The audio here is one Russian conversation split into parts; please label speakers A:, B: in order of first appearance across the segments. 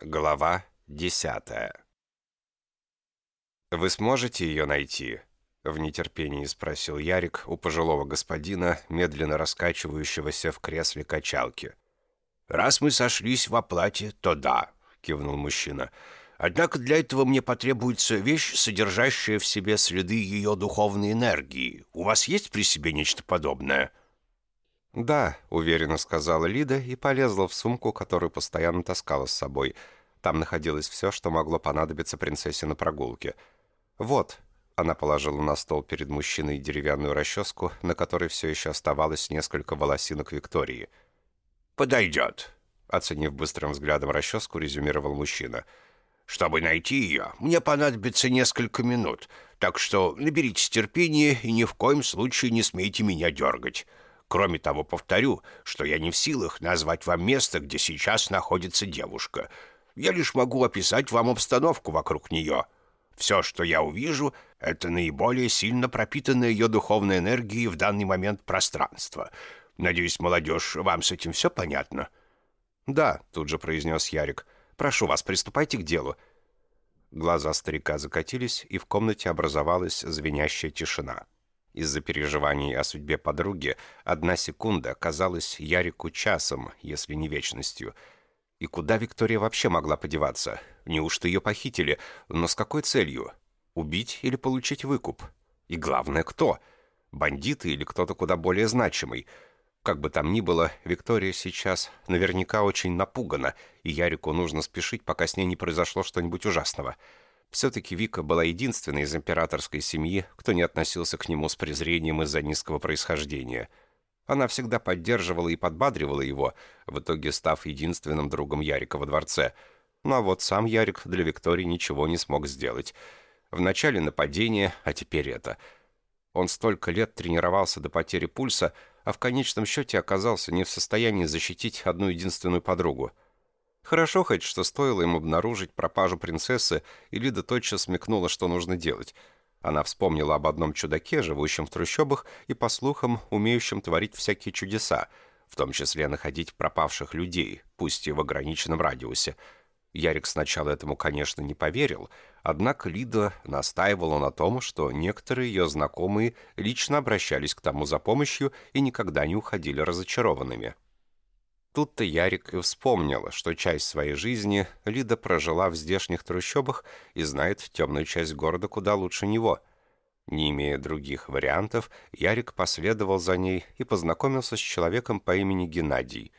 A: Глава десятая. «Вы сможете ее найти?» — в нетерпении спросил Ярик у пожилого господина, медленно раскачивающегося в кресле качалки.
B: «Раз мы сошлись в оплате, то да», — кивнул мужчина. «Однако для этого мне потребуется вещь, содержащая в себе следы ее духовной энергии. У вас есть при себе нечто подобное?»
A: «Да», — уверенно сказала Лида и полезла в сумку, которую постоянно таскала с собой. Там находилось все, что могло понадобиться принцессе на прогулке. «Вот», — она положила на стол перед мужчиной деревянную расческу, на которой все еще оставалось несколько волосинок Виктории.
B: «Подойдет», —
A: оценив быстрым взглядом расческу, резюмировал мужчина.
B: «Чтобы найти ее, мне понадобится несколько минут, так что наберитесь терпения и ни в коем случае не смейте меня дергать». Кроме того, повторю, что я не в силах назвать вам место, где сейчас находится девушка. Я лишь могу описать вам обстановку вокруг нее. Все, что я увижу, это наиболее сильно пропитанное ее духовной энергией в данный момент пространство. Надеюсь, молодежь, вам с этим все понятно?»
A: «Да», — тут же произнес Ярик. «Прошу вас, приступайте к делу». Глаза старика закатились, и в комнате образовалась звенящая тишина. Из-за переживаний о судьбе подруги одна секунда казалась Ярику часом, если не вечностью. И куда Виктория вообще могла подеваться? Неужто ее похитили? Но с какой целью? Убить или получить выкуп? И главное, кто? Бандиты или кто-то куда более значимый? Как бы там ни было, Виктория сейчас наверняка очень напугана, и Ярику нужно спешить, пока с ней не произошло что-нибудь ужасного. Все-таки Вика была единственной из императорской семьи, кто не относился к нему с презрением из-за низкого происхождения. Она всегда поддерживала и подбадривала его, в итоге став единственным другом Ярика во дворце. Ну а вот сам Ярик для Виктории ничего не смог сделать. Вначале нападение, а теперь это. Он столько лет тренировался до потери пульса, а в конечном счете оказался не в состоянии защитить одну единственную подругу — Хорошо хоть, что стоило им обнаружить пропажу принцессы, и Лида тотчас смекнула, что нужно делать. Она вспомнила об одном чудаке, живущем в трущобах, и, по слухам, умеющем творить всякие чудеса, в том числе находить пропавших людей, пусть и в ограниченном радиусе. Ярик сначала этому, конечно, не поверил, однако Лида настаивала на том, что некоторые ее знакомые лично обращались к тому за помощью и никогда не уходили разочарованными. Тут-то Ярик и вспомнил, что часть своей жизни Лида прожила в здешних трущобах и знает темную часть города куда лучше него. Не имея других вариантов, Ярик последовал за ней и познакомился с человеком по имени Геннадий.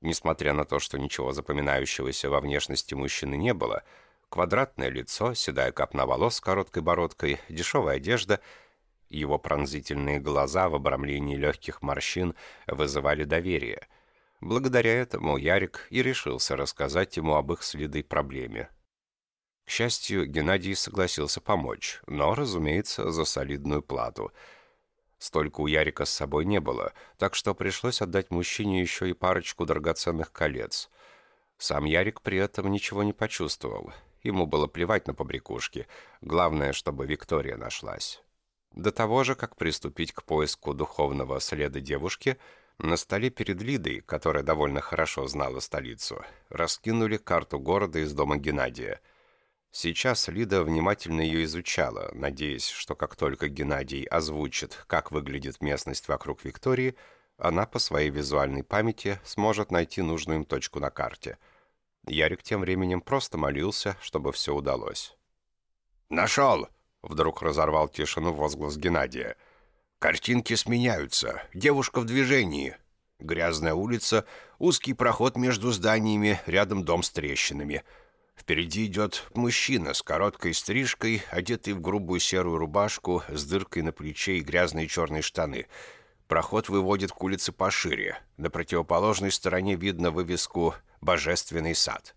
A: Несмотря на то, что ничего запоминающегося во внешности мужчины не было, квадратное лицо, седая копна волос с короткой бородкой, дешевая одежда — его пронзительные глаза в обрамлении легких морщин вызывали доверие — Благодаря этому Ярик и решился рассказать ему об их следы проблеме. К счастью, Геннадий согласился помочь, но, разумеется, за солидную плату. Столько у Ярика с собой не было, так что пришлось отдать мужчине еще и парочку драгоценных колец. Сам Ярик при этом ничего не почувствовал. Ему было плевать на побрякушки. Главное, чтобы Виктория нашлась. До того же, как приступить к поиску духовного следа девушки – на столе перед Лидой, которая довольно хорошо знала столицу, раскинули карту города из дома Геннадия. Сейчас Лида внимательно ее изучала, надеясь, что как только Геннадий озвучит, как выглядит местность вокруг Виктории, она по своей визуальной памяти сможет найти нужную им точку на карте. Ярик тем временем просто молился, чтобы все удалось.
B: «Нашел!» — вдруг разорвал тишину возглас Геннадия — Картинки сменяются. Девушка в движении. Грязная улица, узкий проход между зданиями, рядом дом с трещинами. Впереди идет мужчина с короткой стрижкой, одетый в грубую серую рубашку, с дыркой на плече и грязные черные штаны. Проход выводит к улице пошире. На противоположной стороне видно вывеску «Божественный сад».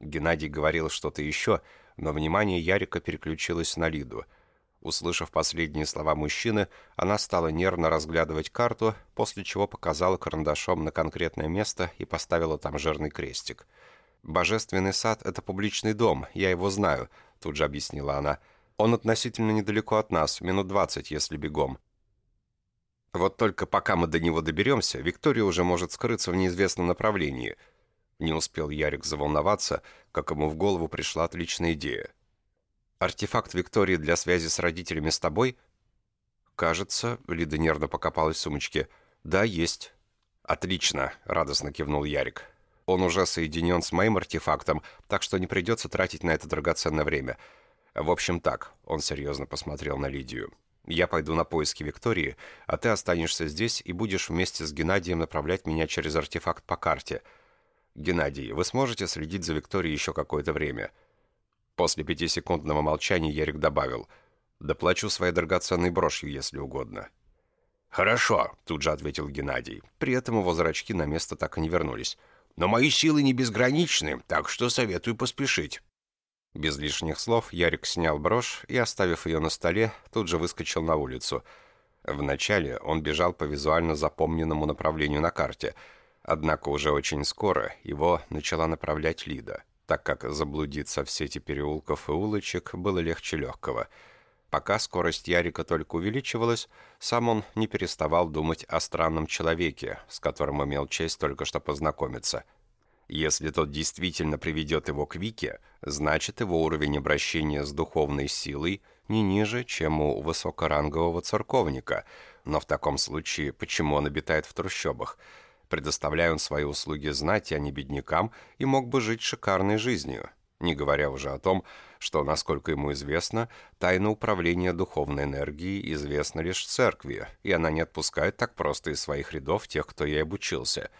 A: Геннадий говорил что-то еще, но внимание Ярика переключилось на Лиду — Услышав последние слова мужчины, она стала нервно разглядывать карту, после чего показала карандашом на конкретное место и поставила там жирный крестик. «Божественный сад — это публичный дом, я его знаю», — тут же объяснила она. «Он относительно недалеко от нас, минут двадцать, если бегом. Вот только пока мы до него доберемся, Виктория уже может скрыться в неизвестном направлении. Не успел Ярик заволноваться, как ему в голову пришла отличная идея. «Артефакт Виктории для связи с родителями с тобой?» «Кажется», — Лида нервно покопалась в сумочке. «Да, есть». «Отлично», — радостно кивнул Ярик. «Он уже соединен с моим артефактом, так что не придется тратить на это драгоценное время. В общем так», — он серьезно посмотрел на Лидию. «Я пойду на поиски Виктории, а ты останешься здесь и будешь вместе с Геннадием направлять меня через артефакт по карте. Геннадий, вы сможете следить за Викторией еще какое-то время?» После пятисекундного молчания Ярик добавил — Доплачу своей драгоценной брошью, если угодно».
B: «Хорошо», —
A: тут же ответил Геннадий. При этом его зрачки на место так и не вернулись.
B: «Но мои силы не безграничны, так что советую поспешить».
A: Без лишних слов Ярик снял брошь и, оставив ее на столе, тут же выскочил на улицу. Вначале он бежал по визуально запомненному направлению на карте, однако уже очень скоро его начала направлять Лида, так как заблудиться в сети переулков и улочек было легче легкого — Пока скорость Ярика только увеличивалась, сам он не переставал думать о странном человеке, с которым имел честь только что познакомиться. Если тот действительно приведет его к Вике, значит его уровень обращения с духовной силой не ниже, чем у высокорангового церковника. Но в таком случае, почему он обитает в трущобах? Предоставляя он свои услуги знати, а не беднякам, и мог бы жить шикарной жизнью не говоря уже о том, что, насколько ему известно, тайна управления духовной энергией известна лишь церкви, и она не отпускает так просто из своих рядов тех, кто ей обучился.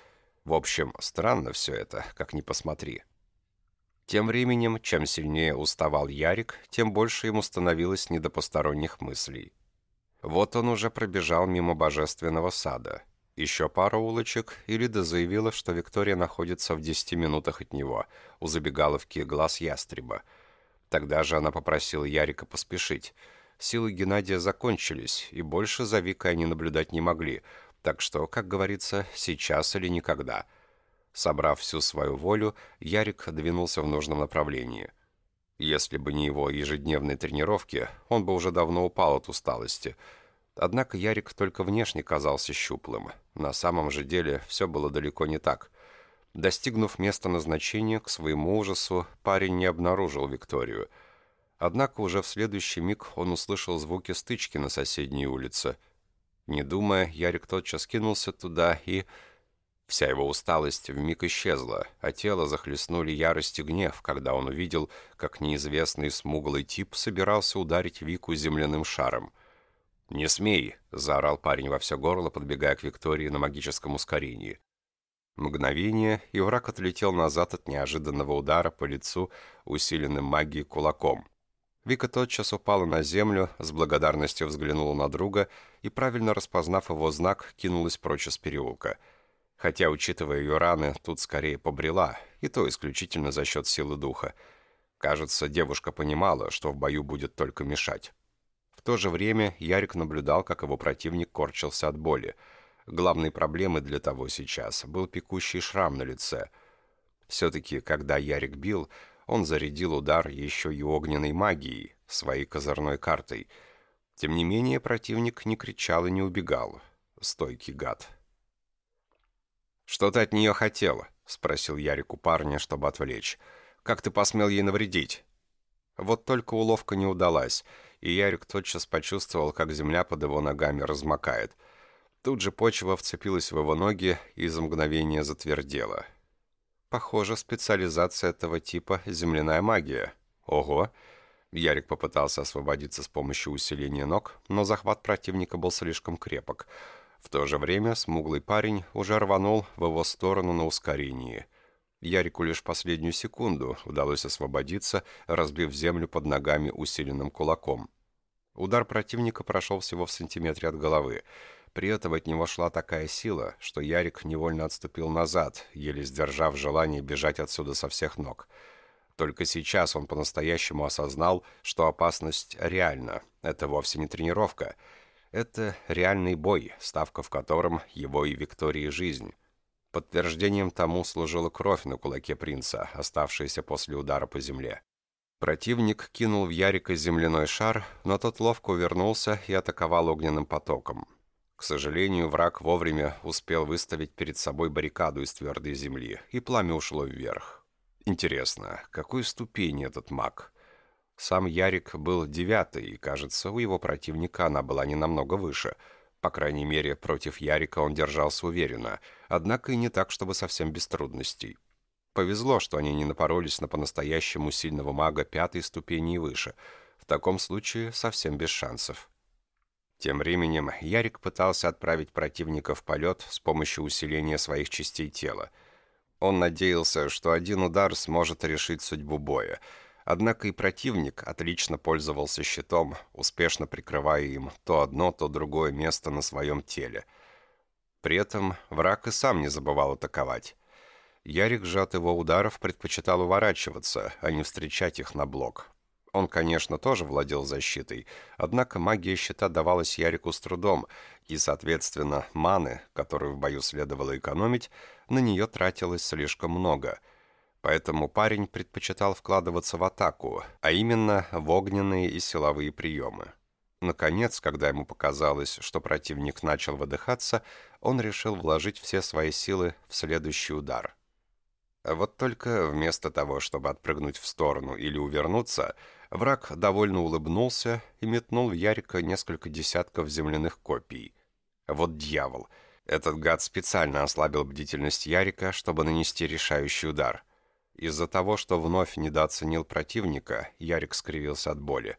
A: В общем, странно все это, как ни посмотри. Тем временем, чем сильнее уставал Ярик, тем больше ему становилось не до посторонних мыслей. Вот он уже пробежал мимо божественного сада. Еще пара улочек, и Лида заявила, что Виктория находится в 10 минутах от него, у забегаловки «Глаз ястреба». Тогда же она попросила Ярика поспешить. Силы Геннадия закончились, и больше за Викой они наблюдать не могли, так что, как говорится, сейчас или никогда. Собрав всю свою волю, Ярик двинулся в нужном направлении. Если бы не его ежедневные тренировки, он бы уже давно упал от усталости – Однако Ярик только внешне казался щуплым. На самом же деле все было далеко не так. Достигнув места назначения, к своему ужасу, парень не обнаружил Викторию. Однако уже в следующий миг он услышал звуки стычки на соседней улице. Не думая, Ярик тотчас кинулся туда и... Вся его усталость вмиг исчезла, а тело захлестнули ярость и гнев, когда он увидел, как неизвестный смуглый тип собирался ударить Вику земляным шаром — «Не смей!» — заорал парень во все горло, подбегая к Виктории на магическом ускорении. Мгновение, и враг отлетел назад от неожиданного удара по лицу, усиленным магией кулаком. Вика тотчас упала на землю, с благодарностью взглянула на друга и, правильно распознав его знак, кинулась прочь из переулка. Хотя, учитывая ее раны, тут скорее побрела, и то исключительно за счет силы духа. Кажется, девушка понимала, что в бою будет только мешать то же время Ярик наблюдал, как его противник корчился от боли. Главной проблемой для того сейчас был пекущий шрам на лице. Все-таки, когда Ярик бил, он зарядил удар еще и огненной магией, своей козырной картой. Тем не менее, противник не кричал и не убегал. Стойкий гад. «Что ты от нее хотел?» — спросил Ярик у парня, чтобы отвлечь. «Как ты посмел ей навредить?» Вот только уловка не удалась — и Ярик тотчас почувствовал, как земля под его ногами размокает. Тут же почва вцепилась в его ноги и за мгновение затвердела. Похоже, специализация этого типа — земляная магия. Ого! Ярик попытался освободиться с помощью усиления ног, но захват противника был слишком крепок. В то же время смуглый парень уже рванул в его сторону на ускорении. Ярику лишь последнюю секунду удалось освободиться, разбив землю под ногами усиленным кулаком. Удар противника прошел всего в сантиметре от головы. При этом от него шла такая сила, что Ярик невольно отступил назад, еле сдержав желание бежать отсюда со всех ног. Только сейчас он по-настоящему осознал, что опасность реальна. Это вовсе не тренировка. Это реальный бой, ставка в котором его и Виктории жизнь. Подтверждением тому служила кровь на кулаке принца, оставшаяся после удара по земле. Противник кинул в Ярика земляной шар, но тот ловко увернулся и атаковал огненным потоком. К сожалению, враг вовремя успел выставить перед собой баррикаду из твердой земли, и пламя ушло вверх. Интересно, какой ступени этот маг? Сам Ярик был девятый, и, кажется, у его противника она была не намного выше. По крайней мере, против Ярика он держался уверенно, однако и не так, чтобы совсем без трудностей. Повезло, что они не напоролись на по-настоящему сильного мага пятой ступени и выше. В таком случае совсем без шансов. Тем временем Ярик пытался отправить противника в полет с помощью усиления своих частей тела. Он надеялся, что один удар сможет решить судьбу боя. Однако и противник отлично пользовался щитом, успешно прикрывая им то одно, то другое место на своем теле. При этом враг и сам не забывал атаковать. Ярик же от его ударов предпочитал уворачиваться, а не встречать их на блок. Он, конечно, тоже владел защитой, однако магия щита давалась Ярику с трудом, и, соответственно, маны, которую в бою следовало экономить, на нее тратилось слишком много. Поэтому парень предпочитал вкладываться в атаку, а именно в огненные и силовые приемы. Наконец, когда ему показалось, что противник начал выдыхаться, он решил вложить все свои силы в следующий удар. Вот только вместо того, чтобы отпрыгнуть в сторону или увернуться, Враг довольно улыбнулся и метнул в Ярика несколько десятков земляных копий. Вот дьявол. Этот гад специально ослабил бдительность Ярика, чтобы нанести решающий удар. Из-за того, что вновь недооценил противника, Ярик скривился от боли.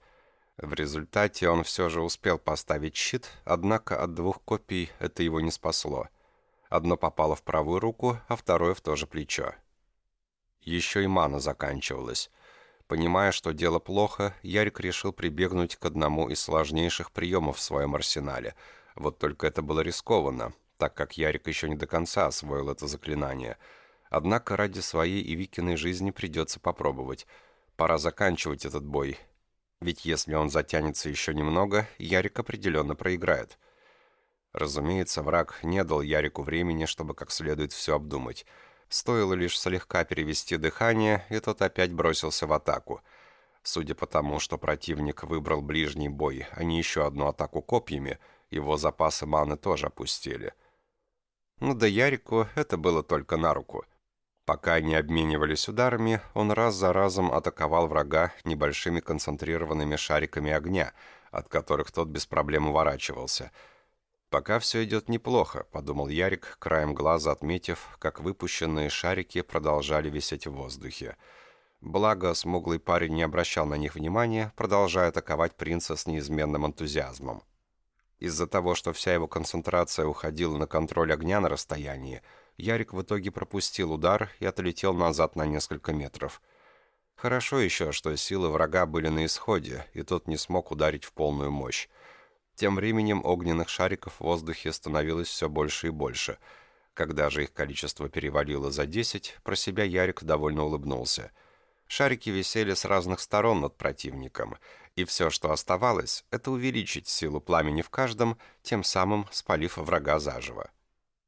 A: В результате он все же успел поставить щит, однако от двух копий это его не спасло. Одно попало в правую руку, а второе в то же плечо. Еще и мана заканчивалась. Понимая, что дело плохо, Ярик решил прибегнуть к одному из сложнейших приемов в своем арсенале. Вот только это было рискованно, так как Ярик еще не до конца освоил это заклинание. Однако ради своей и Викиной жизни придется попробовать. Пора заканчивать этот бой. Ведь если он затянется еще немного, Ярик определенно проиграет. Разумеется, враг не дал Ярику времени, чтобы как следует все обдумать – Стоило лишь слегка перевести дыхание, и тот опять бросился в атаку. Судя по тому, что противник выбрал ближний бой, а не еще одну атаку копьями, его запасы маны тоже опустили. Но ну да Ярику это было только на руку. Пока они обменивались ударами, он раз за разом атаковал врага небольшими концентрированными шариками огня, от которых тот без проблем уворачивался — «Пока все идет неплохо», — подумал Ярик, краем глаза отметив, как выпущенные шарики продолжали висеть в воздухе. Благо, смуглый парень не обращал на них внимания, продолжая атаковать принца с неизменным энтузиазмом. Из-за того, что вся его концентрация уходила на контроль огня на расстоянии, Ярик в итоге пропустил удар и отлетел назад на несколько метров. Хорошо еще, что силы врага были на исходе, и тот не смог ударить в полную мощь. Тем временем огненных шариков в воздухе становилось все больше и больше. Когда же их количество перевалило за 10, про себя Ярик довольно улыбнулся. Шарики висели с разных сторон над противником, и все, что оставалось, это увеличить силу пламени в каждом, тем самым спалив врага заживо.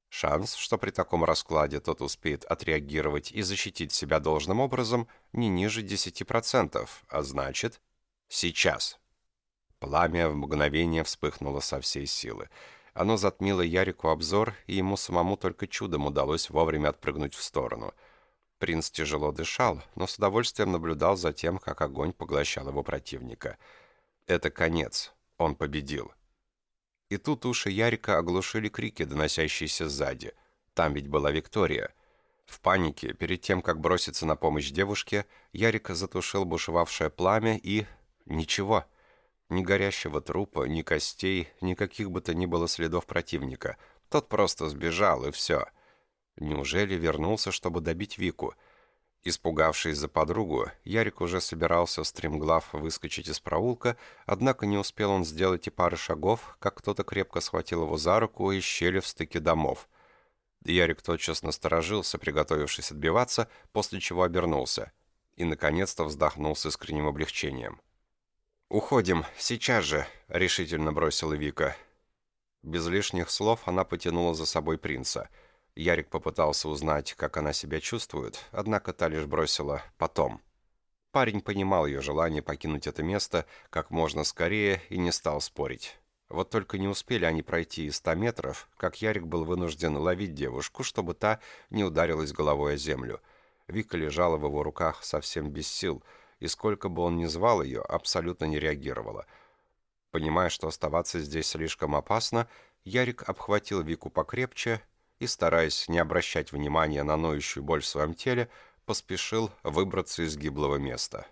A: Шанс, что при таком раскладе тот успеет отреагировать и защитить себя должным образом, не ниже 10%, а значит, сейчас. Пламя в мгновение вспыхнуло со всей силы. Оно затмило Ярику обзор, и ему самому только чудом удалось вовремя отпрыгнуть в сторону. Принц тяжело дышал, но с удовольствием наблюдал за тем, как огонь поглощал его противника. Это конец. Он победил. И тут уши Ярика оглушили крики, доносящиеся сзади. Там ведь была Виктория. В панике, перед тем, как броситься на помощь девушке, Ярик затушил бушевавшее пламя и... Ничего. Ни горящего трупа, ни костей, никаких бы то ни было следов противника. Тот просто сбежал, и все. Неужели вернулся, чтобы добить Вику? Испугавшись за подругу, Ярик уже собирался стремглав выскочить из проулка, однако не успел он сделать и пары шагов, как кто-то крепко схватил его за руку из щели в стыке домов. Ярик тотчас насторожился, приготовившись отбиваться, после чего обернулся. И, наконец-то, вздохнул с искренним облегчением. «Уходим, сейчас же», — решительно бросила Вика. Без лишних слов она потянула за собой принца. Ярик попытался узнать, как она себя чувствует, однако та лишь бросила «потом». Парень понимал ее желание покинуть это место как можно скорее и не стал спорить. Вот только не успели они пройти и ста метров, как Ярик был вынужден ловить девушку, чтобы та не ударилась головой о землю. Вика лежала в его руках совсем без сил, и сколько бы он ни звал ее, абсолютно не реагировала. Понимая, что оставаться здесь слишком опасно, Ярик обхватил Вику покрепче и, стараясь не обращать внимания на ноющую боль в своем теле, поспешил выбраться из гиблого места.